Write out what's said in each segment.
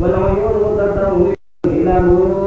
والعيون تطرو إلى ملوك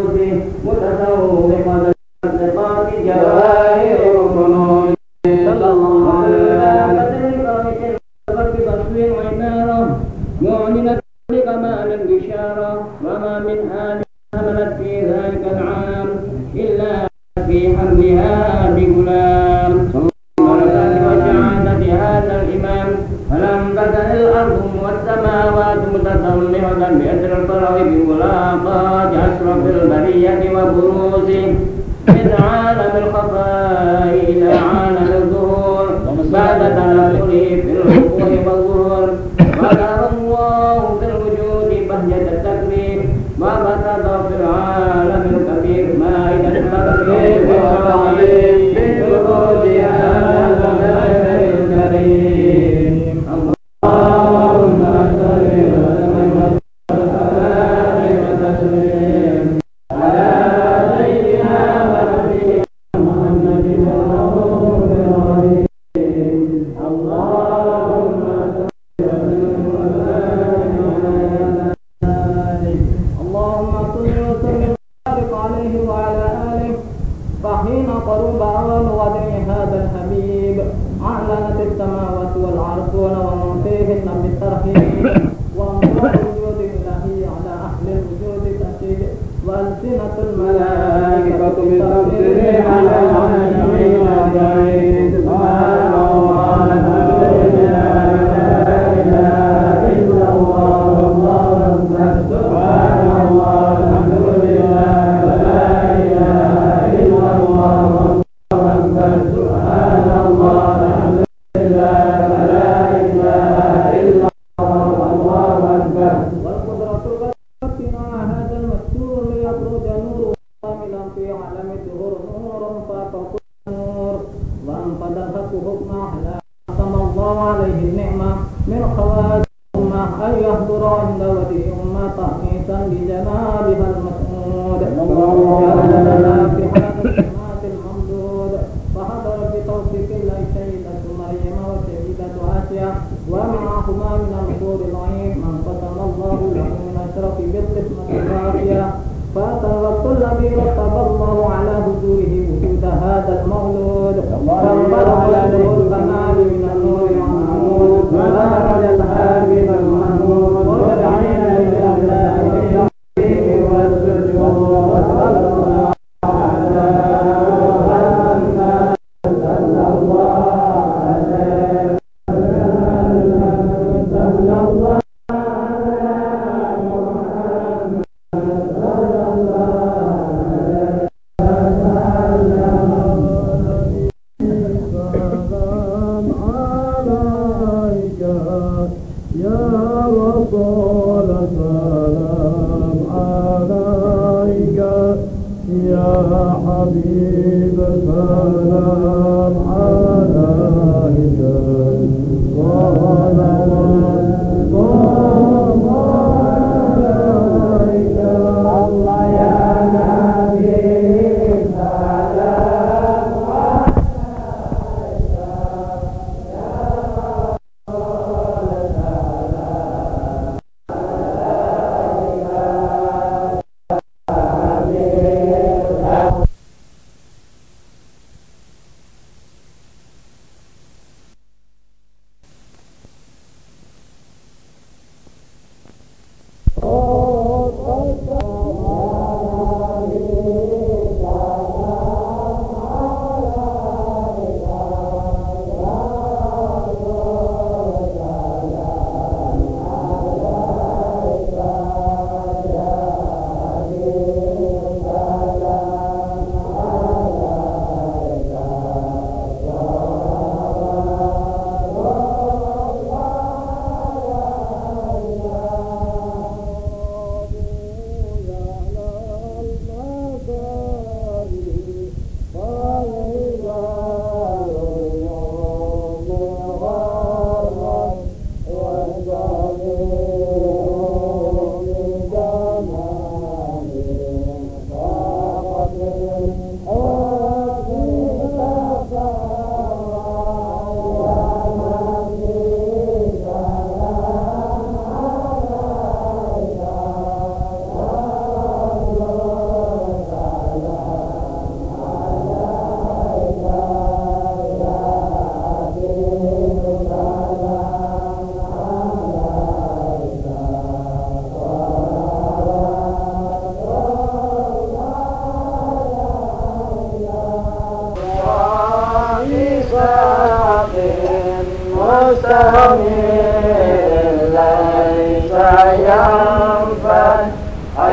وخواتم حبيب سلام عليك. قال والله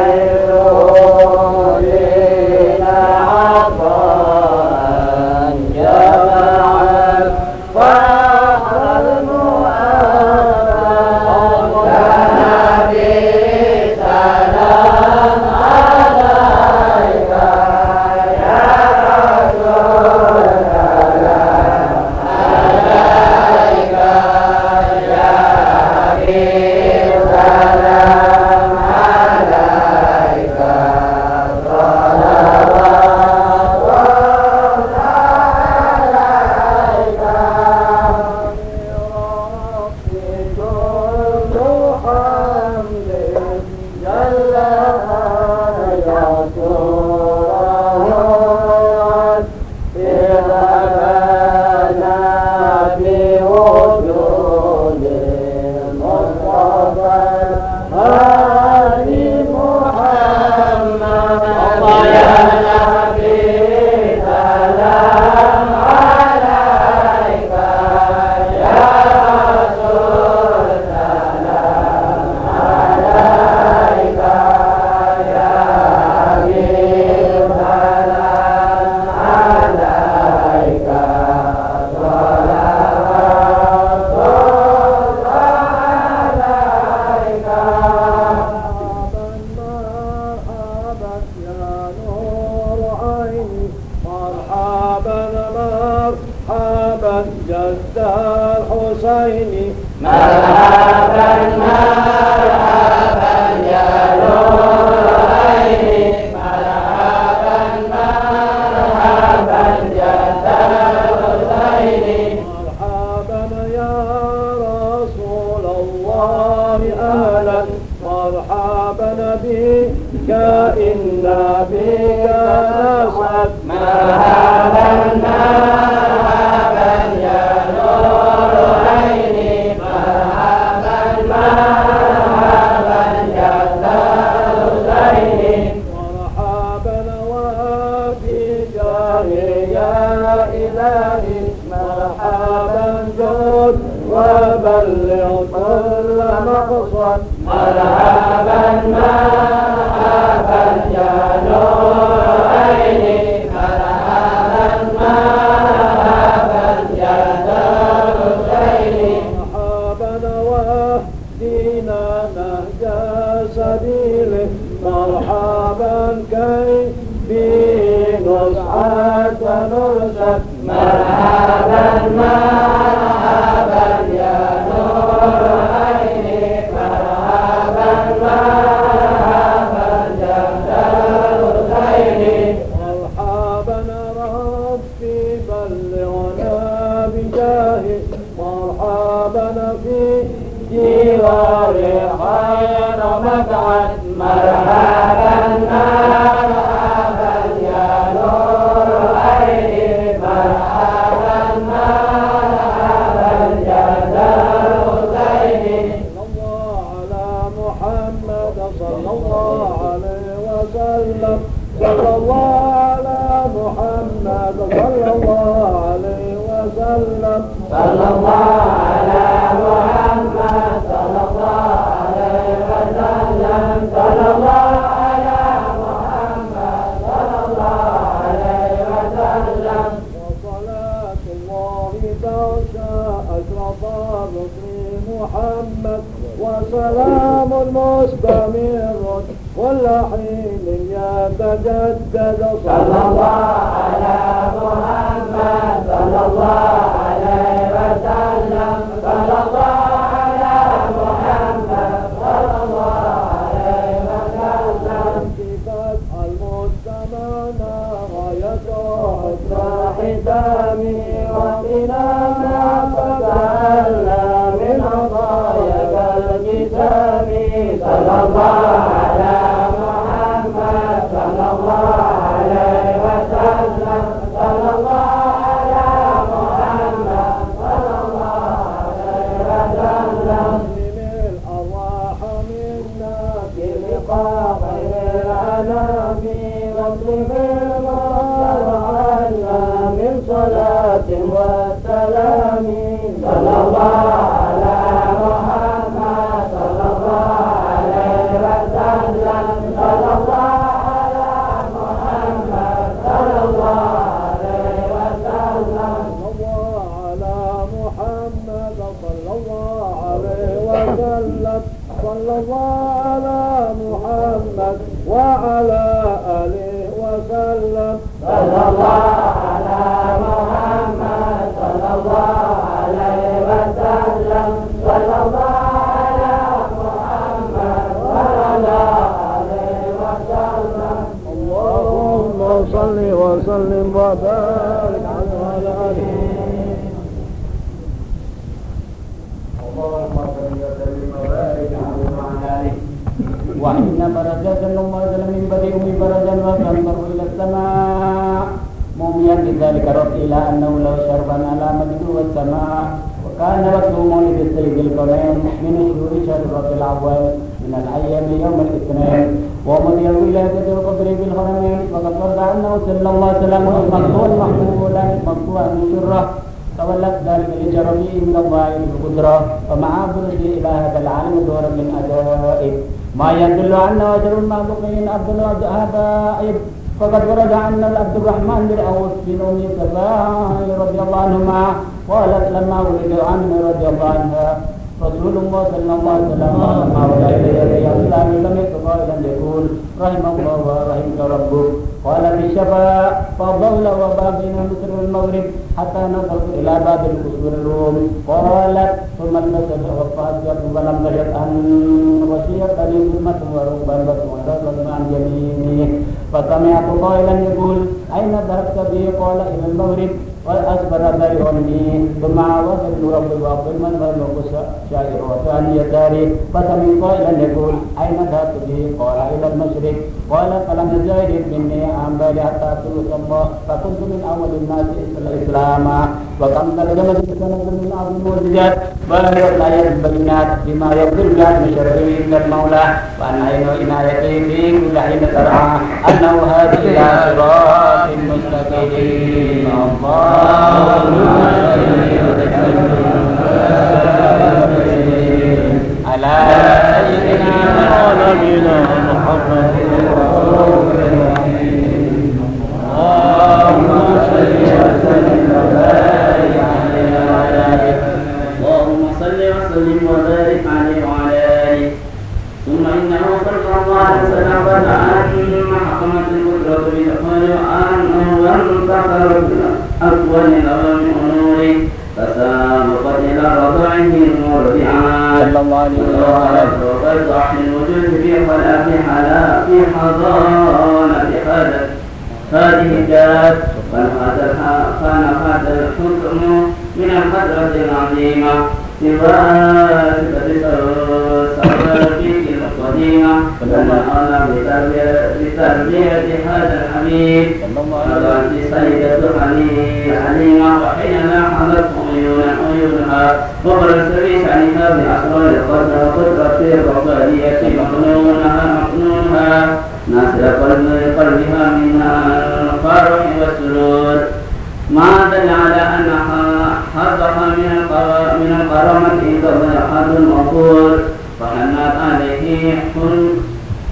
el تجدد صلى الله وسلم وبارك على آله اللهم صل وسلم وبارك عليه وعلى اله وإن برزة الله من بديع برزا وتنظر إلى السماء موميا بذلك رد إلى أنه لو شربا على مجد والسماء وكان وقته مولد السيد الكونين من شهور شهر الأول من الأيام يوم الاثنين ومضي إلى ذكر القدر بالحرمين وقد ورد أنه صلى الله عليه وسلم مقطوعا محمولا مقطوعا شرة. تولت ذلك لجرمه من الله بالقدرة ومع برده إلى هذا العالم دورا من أجائب ما يدل أن أجر المخلوقين عبد العجائب فقد ورد أن عبد الرحمن بن عوف بن أم سلمة رضي الله عنهما قالت لما ولد عمرو رضي الله عنها رسول الله صلى الله عليه وسلم لما ولد إليه الإسلام لم يكن قائلا يقول رحم الله ورحمك ربك قال في الشفاء فضل وباب بين مصر والمغرب حتى نظرت الى باب القصور الروم قالت ثم التفت وفات ولم تجد ان وشيت لي ظلمة ورغبة وضربت عن يمينه فسمعت قائلا يقول اين ذهبت به قال الى المغرب وأصبر ذرعني ثم عاود ابن رب من غير شاعر وثاني يساري فسمع قائلا يقول أين ذهبت به؟ قال إلى المشرق قال فلم يزايد مني عن بالي حتى أتوك الله فكنت من أول الناس إسلاما وكم ترجمت سنة من أعظم المعجزات بلغت الآيات البينات بما يقدر الله من شره إلا المولى وأن عين عنايته في كل حين ترعى أنه هذه إلى صراط مستقيم اللهم على سيدنا نبينا محمد اللهم صل وسلم وبارك صلى الله عليه وسلم صح الوجود في حلا في حضانة هذا هذه الذات هذا الحكم من القدرة العظيمة. بواسطة سوابق القديمة. فنحن بتربية بتربية هذا الحبيب. فقالت سيدة حليمة وحينما حملته عيونا عيونها وبرز في شأنها بأسرار القدر قدرة الربانية مقنونها مقنونها ناصر قلب قلبها من الفرح والسرور ما دل على أن حظها من من الكرامة ضيعة العقول فحنت عليه حن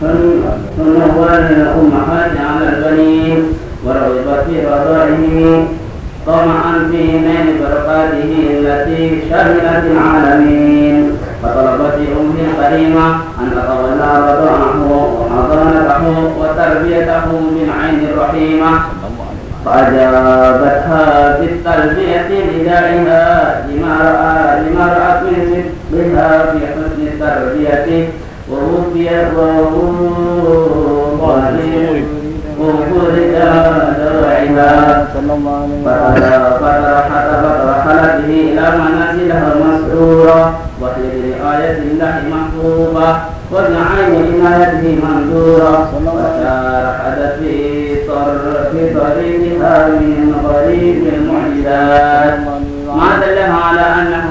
حن حنو الأمهات على البنين ورغبت في رضائه طمعا في نيل بركاته التي شملت العالمين فطلبت أمه الكريمة أن تتولى رضاعه وحضانته وتربيته من عين الرحيمة فأجابتها بالتلبية لدائها لما رأى لما رأت من صدقها في حسن التربية ووفيت ووفرد دواعها صلى الله عليه وسلم فرحت فرحلت به إلى منازلها المسرورة وهي برعاية الله محبوبة وبعين عنايته منذورة وشارحت في في طريقها من غريب المعجزات ما دلها على أنه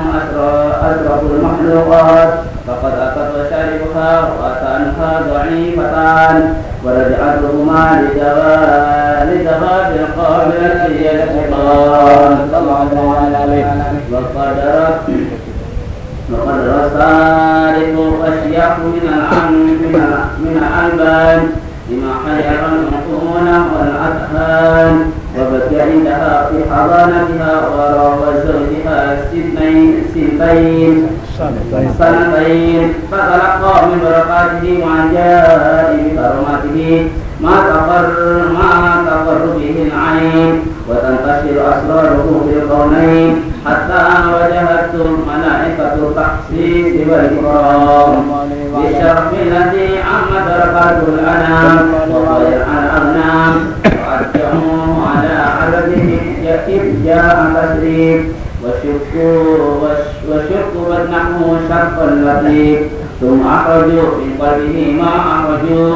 أشرف المخلوقات فقد أتت وشاربها وأتانها ضعيفتان ورجعتهما لجواب لجواب القابلة هي الشيطان صلى الله عليه وقد وقد رصارف أشياء من العن من الألبان لما حير العقول والأذهان وبكى عندها في حضانتها وراى زوجها سنتين سنتين سنتين فتلقى من بركاته وعن جاء بكرامته ما تقر ما تقر به العين وتنتشر أسراره في الكونين حتى وجهت ملائكة التخصيص والإكرام بالشرف الذي عم دركات الأنام وخير الأغنام وأرجعوه على عبده إذ جاء تسريب وشكوا وشكوا بدنه شرق اللطيف ثم أخرجوا من قلبه ما أخرجوا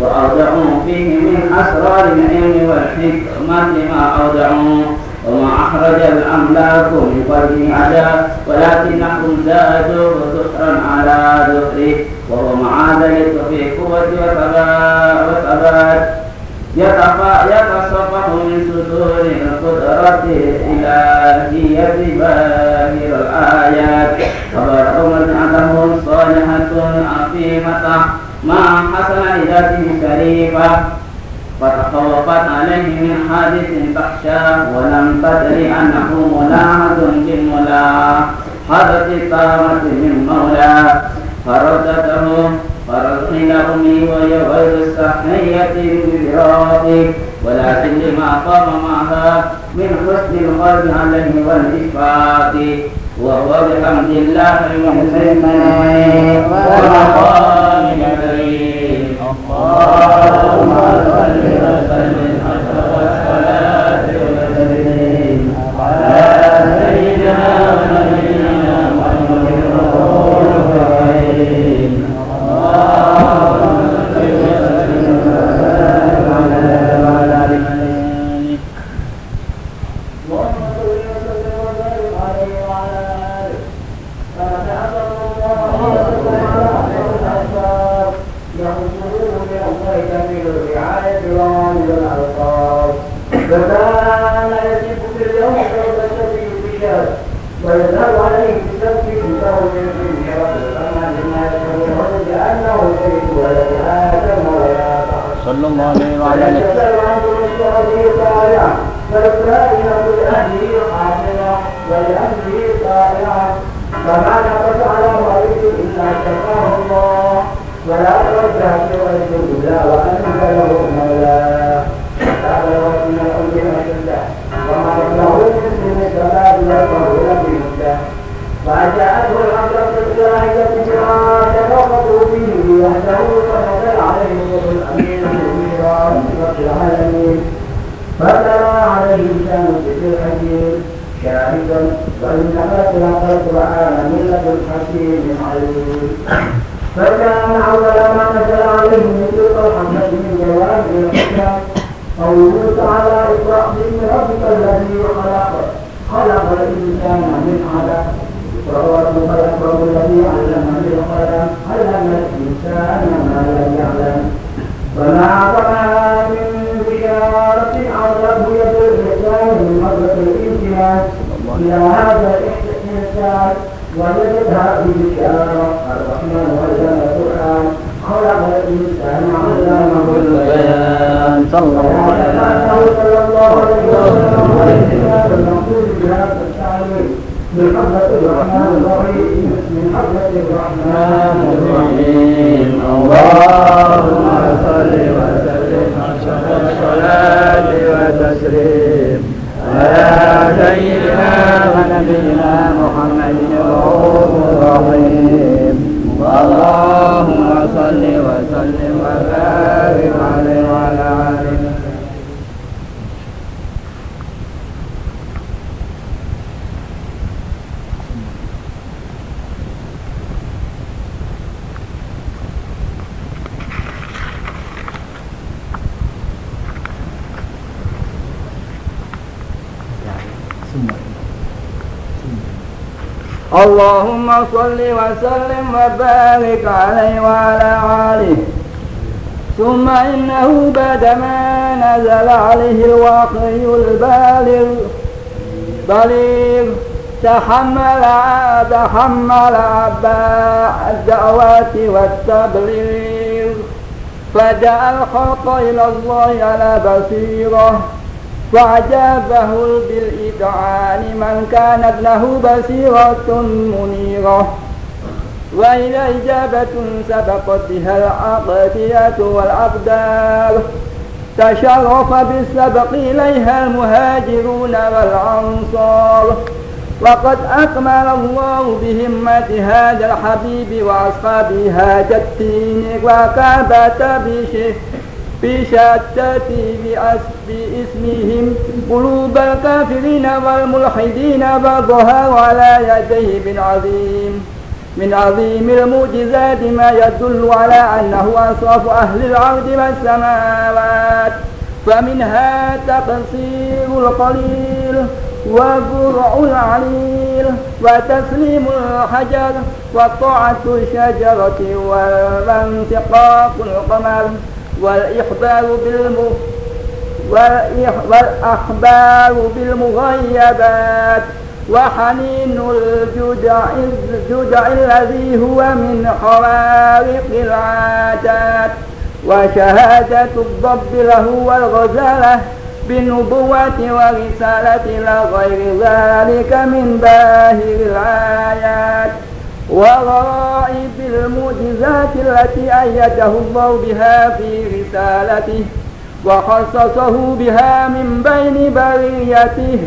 وأودعوا فيه من أسرار العلم والحكمة ما أودعوا وما أخرج الأملاك من قلبه عدا ولكنهم زادوا ذكرا على ذكره وهو مع ذلك في قوة وثبات يتصفح من صدور القدرة الإلهية باهر الآيات تبارك من عنده صالحة عظيمة ما حسن لذاته شريفة فتخوفت عليه من حادث تخشاه ولم تدري أنه ملاحظ بالملاحظة التامة من مولاه فردته إلى أمي وهي غير الصحية بفراقه ولكن لما قام معها من حسن القلب عليه والإشفاق وهو بحمد الله محسن ومقام كريم اللهم صل وسلم صلى الله عليه وعلى طالعة فما نقص على مريض إلا شفاه الله ولا توجه بوجه إلا وأنزله مولاه قال وإن الأمر شدة وما له من الصلاة والقول بمدة فجاءته الحملة الجاهلة بما تفقدوا به وحده فنزل عليه روح الأمين منيرا رب العالمين فترى عليه لسان الذكر الحكيم شاهدا وإنما تلقى القرآن من لدن حكيم عليم فكان أول ما نزل عليه من تلك الحملة من جواب الحكام قوله تعالى اقرأ باسم ربك الذي خلق خلق الإنسان من علق وهو ربك الذي علم بالقلم علم الإنسان ما لم يعلم. وما طمع من بشارة عرضه يد الإنسان من مدرسة الإمتنان إلى هذا الإحسان وجدتها ببشارة الرحمن علم القرآن. خلق الإنسان علمه البيان. صلى الله عليه وسلم. والإنسان المقصود بهذا التعليم من حضرة الرحمن الرحيم. الرحمن الرحيم اللهم صل وسلم والصلاة والتسليم على سيدنا ونبينا محمد الرحيم اللهم صل وسلم وبارك عليه وعلى آله اللهم صل وسلم وبارك عليه وعلى آله. ثم إنه بعدما نزل عليه الوحي البالغ بليغ تحمل تحمل أباء الدعوات والتبليغ. فدعا الخلق إلى الله على بصيرة. فأجابه بالإذعان من كانت له بصيرة منيرة. وإذا إجابة سبقت بها العقدية والأقدار تشرف بالسبق إليها المهاجرون والأنصار. وقد أكمل الله بهمة هذا الحبيب وأصحابه الدين وكابت بشه بشتات باسمهم قلوب الكافرين والملحدين وظهر على يديه من عظيم من عظيم المعجزات ما يدل على أنه أصرف أهل الأرض والسماوات. فمنها تقصير القليل وبرع العليل وتسليم الحجر وطاعة الشجرة وانتقاق القمر. والإخبار بالم والأخبار بالمغيبات وحنين الجدع الجدع الذي هو من خوارق العادات وشهادة الضب له والغزالة بالنبوة ورسالة إلى غير ذلك من باهر الآيات. وغرائب المعجزات التي أيده الله بها في رسالته وخصصه بها من بين بريته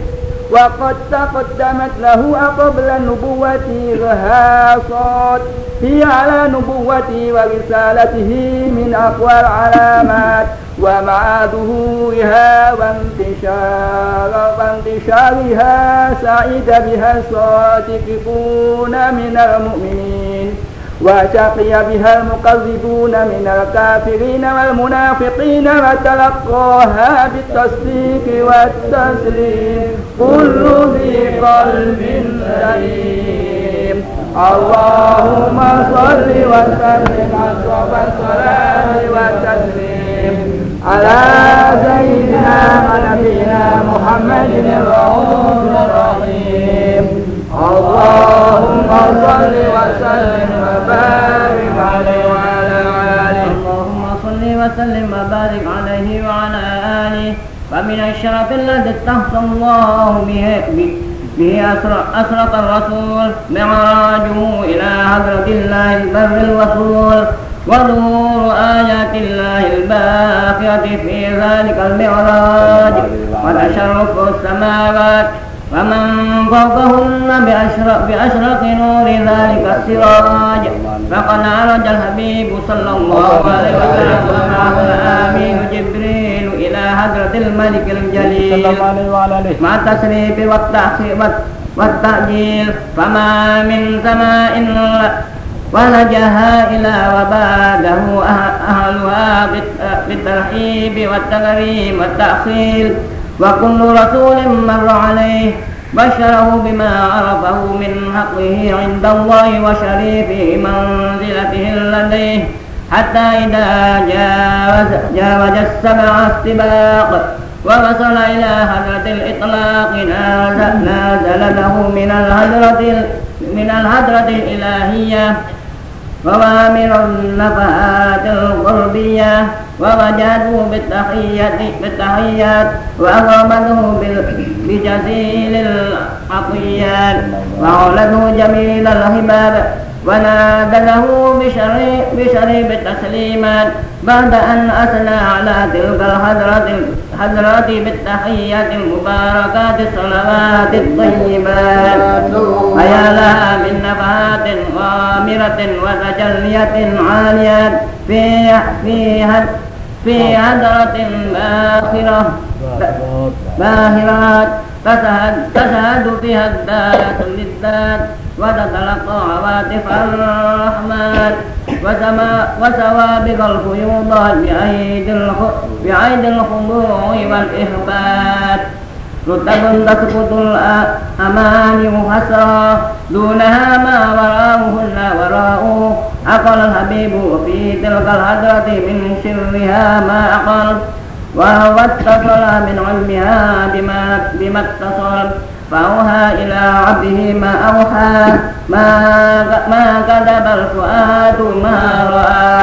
وقد تقدمت له قبل النبوة إرهاصات هي على نبوته ورسالته من أقوى العلامات ومع ظهورها وانتشار وانتشارها سعيد بها الصادقون من المؤمنين. وشقي بها المكذبون من الكافرين والمنافقين وتلقاها بالتصديق والتسليم. كل ذي قلب سليم. اللهم صل وسلم على الصلاة والتسليم. على سيدنا ونبينا محمد الرؤوف الرحيم. اللهم صل وسلم وبارك عليه وعلى آله. اللهم صل وسلم وبارك عليه وعلى آله. فمن الشرف الذي اختص الله به به أسرة الرسول معراجه إلى حضرة الله البر الوصول ونور آيات الله الباقية في ذلك المعراج. وتشرف السماوات ومن فوقهن بأشرق, بأشرق نور ذلك السراج. فقد عرج الحبيب صلى الله عليه وسلم ومعه الآمين جبريل إلى حضرة الملك الجليل. مع التسريب والتأجيل فما من سماء ولجها إلى وباده أهلها بالترحيب والتكريم والتأخير وكل رسول مر عليه بشره بما عرفه من حقه عند الله وشريف منزلته لديه حتى إذا جاوز, جاوز السبع السباق ووصل إلى هدرة الإطلاق نازل, نازل له من الهدرة من الهدرة الإلهية ووامر النفحات الغربية ووجدوا بالتحية بالتحيات وأغرمته بجزيل العطيات وعولته جميل الهباب ونادله بشريب التسليمات بعد أن أثنى على تلك الحضرة الحضرات بالتحيات المباركات الصلوات الطيبات. فيا لها من نفحات غامرة وتجلية عالية في في في هدرة باخرة باهرات تشهد فيها الذات للذات. وتتلقى عواطف الرحمن وسوابق الفيوضات بعيد الخضوع والإخبات رتب تسقط الأماني حسرا دونها ما وراءهن وراءه أقل الحبيب في تلك الحضرة من شرها ما أقل وهو اتصل من علمها بما, بما اتصل فأوحى إلى عبده ما أوحى ما ما كذب الفؤاد ما رأى.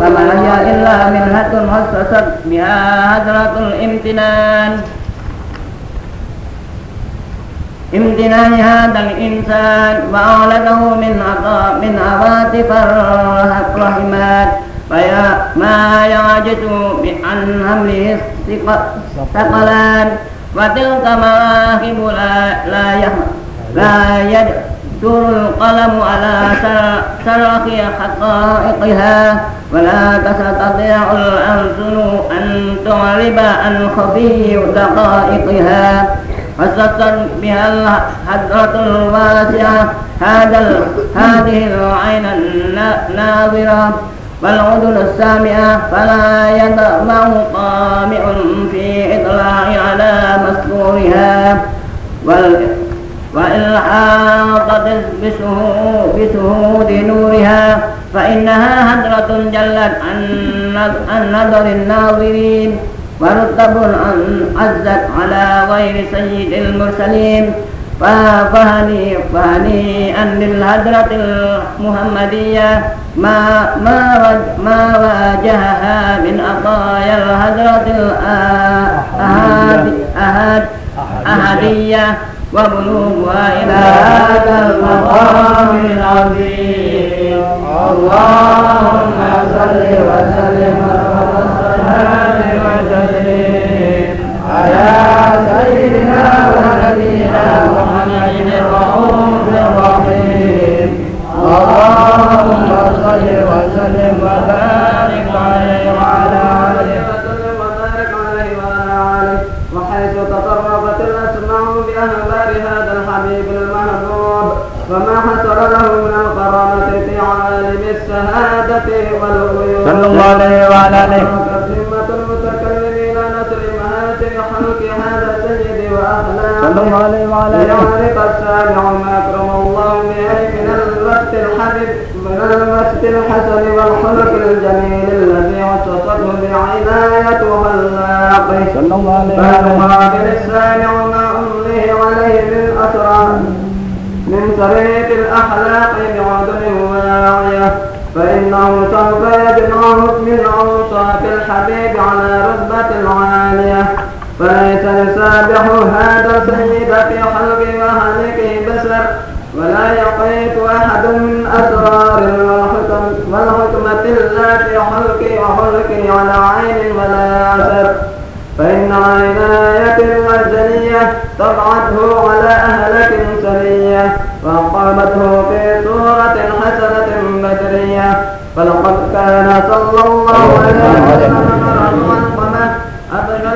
فما هي إلا منهة خصصت بها هدرة الامتنان. امتنان هذا الإنسان وأولده من عطاء من عواطف الرحمات فيا ما يعجز عن حمله الثقلان. وتلك مواهب لا لا لا يدور القلم على سرخ حقائقها ولا تستطيع الألسن أن تعرب عن خفي دقائقها. خصصت بها الحضرة الواسعة هذا هذه العين الناظرة والعدل السامعة فلا يطمع طامع في إطلاع على مسطورها وإن حاطت بسهود نورها. فإنها هدرة جلت عن نظر الناظرين. ورتب عزت على غير سيد المرسلين. فهني فهنيئا للهدرة المحمدية ما ما ما واجهها من عطايا الهدرة الأهاد أهدية وبلوغها إلى هذا المقام العظيم. اللهم صل وسلم الله عليه وعلى آله ليعرف السامع ما أكرم الله به من الوقت الحبيب من الوقت الحسن والخلق الجميل الذي وصفته بعناية خلاقه صلى الله عليه آله فالمقابل السامع ما أمليه عليه من أسرار من طريق الأخلاق بعدل واعية فإنه سوف يجمعه من أوصاف الحبيب على رتبة عالية فليس يسابح هذا السيد في خلق وهلك بشر ولا يقيت أحد من أسرار والحكم والحكمة إلا في خلق وخلق ولا عين ولا أثر فإن عناية الأزلية طبعته على أهلة سرية وأقامته في صورة حسنة بدرية فلقد كان صلى الله عليه وسلم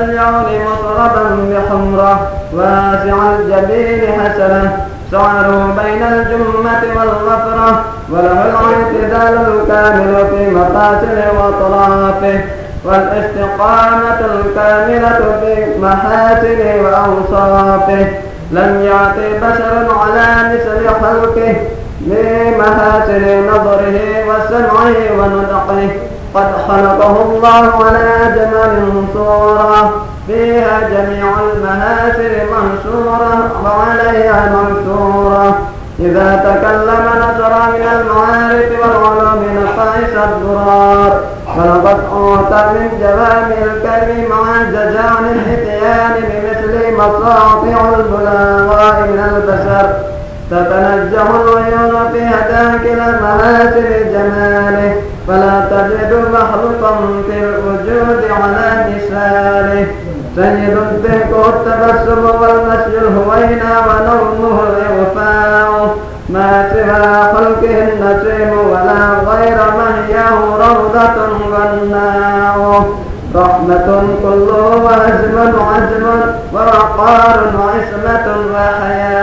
اليوم مطربا بحمرة واسع الجبين حسنة. شعره بين الجمة والغفرة وله الاعتدال الكامل في مقاتل وأطرافه والاستقامة الكاملة في محاسنه وأوصافه. لم يعطي بشر على مثل خلقه بمحاسن نظره وسمعه ونطقه. قد خلقه الله على أجمل صورة فيها جميع المهاسن منشورة وعليها منشورة إذا تكلم نشر من المعارف والعلوم نقائص الدرار ولقد أوتى من جوامع الكلم مع جزان الحتيان بمثل مصاطع البلاغاء من البشر. تتنجه العيون في هداكل محاسن جماله فلا تجد مخلوقا في الوجود على مثاله. سيد الضحك التبسم والمشي الهوينا ونومه الإغفاء. ما سوى خلقه النسيم ولا غير مهياه روضة غناء رحمة كله وهزم عزم ووقار وعصمة وحياء.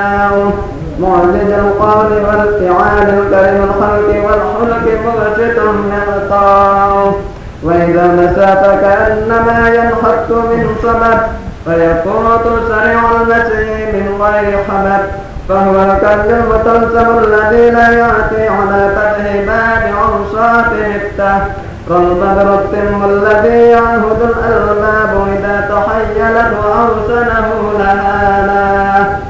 معجز القول والفعال الكريم الخلق والخلق مغشط مغطاء وإذا مسى فكأنما ينحط من صمت فيفوت سريع المسي من غير حمد. فهو الكل المتلسم الذي لا يأتي على فتح باب أوصاف مفتاح. كالبدر التم الذي يعهد الألباب إذا تحيلت وأرسله لها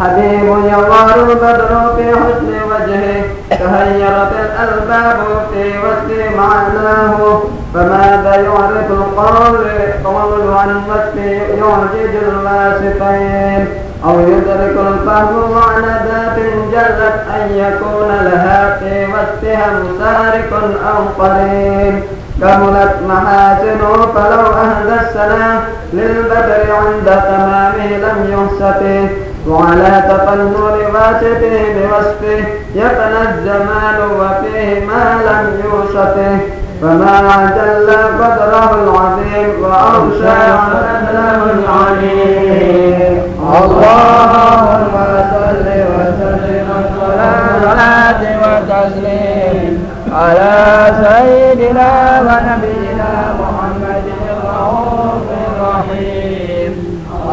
حبيب يظهر البدر في حسن وجهه تهيرت الألباب في وصف معناه فماذا يعرف القول قول عن وصف يعجز الواسطين أو يدرك الفهم معنى ذات جلت أن يكون لها في وصفها مسارك أو قرين كملت محاسنه فلو أهدى السلام للبدر عند تمامه لم يحسته وعلى تقنن واسطه بوصفه يفنى الزمان وفيه ما لم يوصفه. فما جل قدره العظيم وأوسع قدره العليم اللهم صل وسلم صلاة وتسليم على سيدنا ونبينا محمد الرؤوف الرحيم.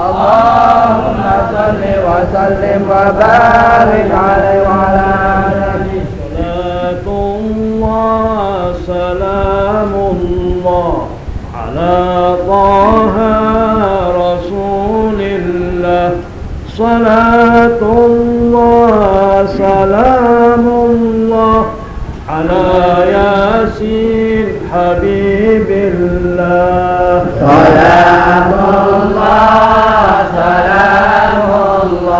اللهم صل وسلم وبارك عليه وعلى آله. صلاة الله سلام الله على طه رسول الله. صلاة الله سلام الله على ياسين حبيب الله. سلام الله سلام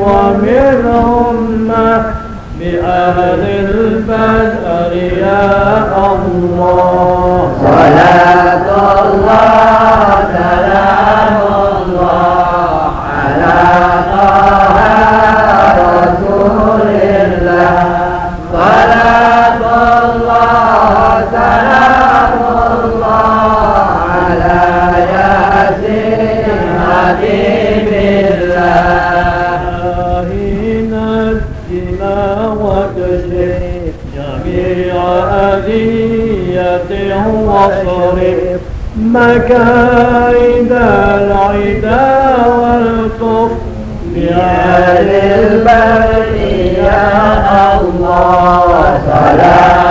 ومن همة بأهل البدر يا الله مكايد العدا والكفر بأهل البر يا الله صلاة